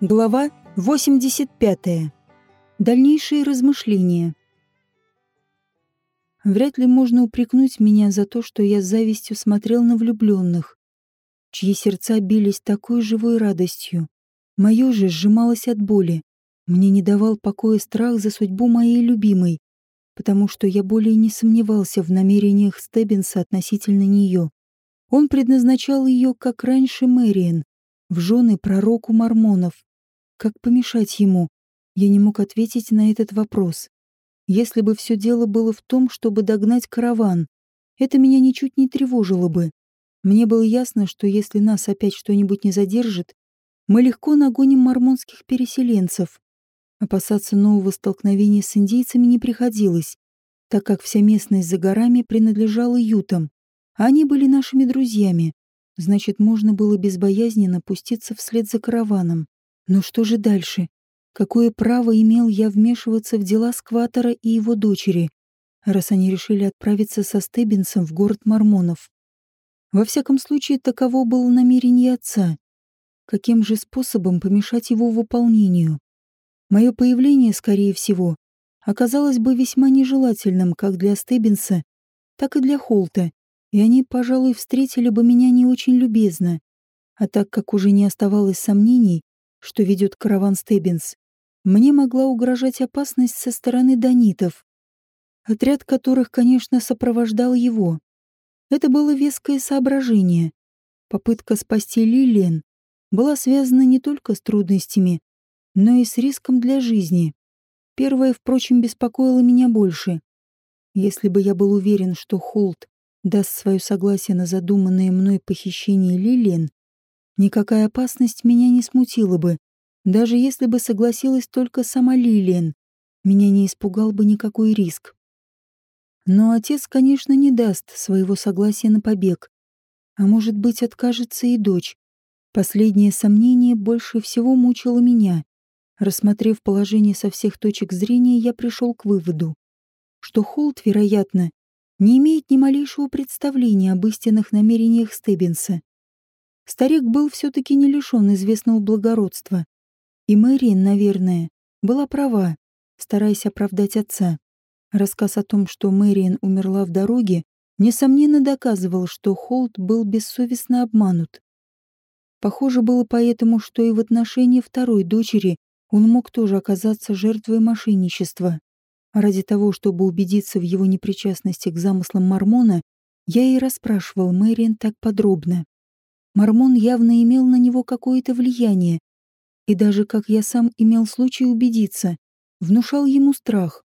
Глава 85. Дальнейшие размышления. Вряд ли можно упрекнуть меня за то, что я с завистью смотрел на влюбленных, чьи сердца бились такой живой радостью. Мое же сжималось от боли. Мне не давал покоя страх за судьбу моей любимой, потому что я более не сомневался в намерениях Стеббинса относительно нее. Он предназначал ее, как раньше Мэриэн, в жены пророку мормонов. Как помешать ему? Я не мог ответить на этот вопрос. Если бы все дело было в том, чтобы догнать караван, это меня ничуть не тревожило бы. Мне было ясно, что если нас опять что-нибудь не задержит, мы легко нагоним мормонских переселенцев. Опасаться нового столкновения с индейцами не приходилось, так как вся местность за горами принадлежала ютам, они были нашими друзьями. Значит, можно было безбоязненно пуститься вслед за караваном. Но что же дальше? Какое право имел я вмешиваться в дела Скватора и его дочери, раз они решили отправиться со Стеббинсом в город Мормонов? Во всяком случае, таково было намерение отца. Каким же способом помешать его выполнению? Мое появление, скорее всего, оказалось бы весьма нежелательным как для Стеббинса, так и для Холта, и они, пожалуй, встретили бы меня не очень любезно. А так как уже не оставалось сомнений, что ведет караван Стеббинс, мне могла угрожать опасность со стороны донитов, отряд которых, конечно, сопровождал его. Это было веское соображение. Попытка спасти Лилиен была связана не только с трудностями, но и с риском для жизни. Первое, впрочем, беспокоило меня больше. Если бы я был уверен, что Холт даст свое согласие на задуманное мной похищение Лилиен, Никакая опасность меня не смутила бы, даже если бы согласилась только сама Лилиан. Меня не испугал бы никакой риск. Но отец, конечно, не даст своего согласия на побег. А может быть, откажется и дочь. Последнее сомнение больше всего мучило меня. Рассмотрев положение со всех точек зрения, я пришел к выводу, что Холт, вероятно, не имеет ни малейшего представления об истинных намерениях Стеббинса. Старик был все-таки не лишен известного благородства. И Мэриэн, наверное, была права, стараясь оправдать отца. Рассказ о том, что Мэриэн умерла в дороге, несомненно доказывал, что Холт был бессовестно обманут. Похоже было поэтому, что и в отношении второй дочери он мог тоже оказаться жертвой мошенничества. Ради того, чтобы убедиться в его непричастности к замыслам Мормона, я и расспрашивал Мэриэн так подробно. Мормон явно имел на него какое-то влияние, и даже, как я сам имел случай убедиться, внушал ему страх.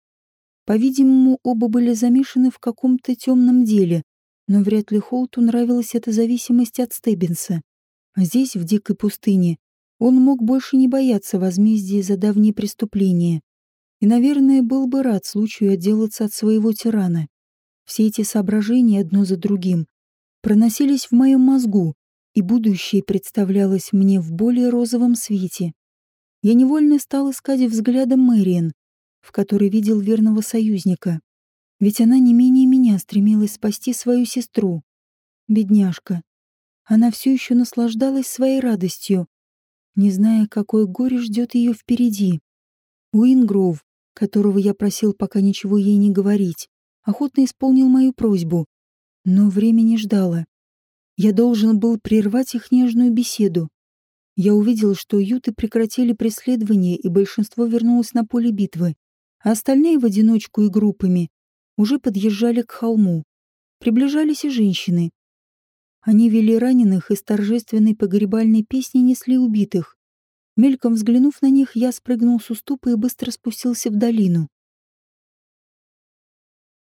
По-видимому, оба были замешаны в каком-то темном деле, но вряд ли Холту нравилась эта зависимость от Стеббинса. А здесь, в дикой пустыне, он мог больше не бояться возмездия за давние преступления. И, наверное, был бы рад случаю отделаться от своего тирана. Все эти соображения одно за другим проносились в моем мозгу, и будущее представлялось мне в более розовом свете. Я невольно стал искать взглядом Мэриэн, в которой видел верного союзника. Ведь она не менее меня стремилась спасти свою сестру. Бедняжка. Она все еще наслаждалась своей радостью, не зная, какое горе ждет ее впереди. Уингроув, которого я просил пока ничего ей не говорить, охотно исполнил мою просьбу, но время не ждало. Я должен был прервать их нежную беседу. Я увидел, что юты прекратили преследование, и большинство вернулось на поле битвы, а остальные в одиночку и группами уже подъезжали к холму. Приближались и женщины. Они вели раненых и с торжественной погребальной песней несли убитых. Мельком взглянув на них, я спрыгнул с уступа и быстро спустился в долину.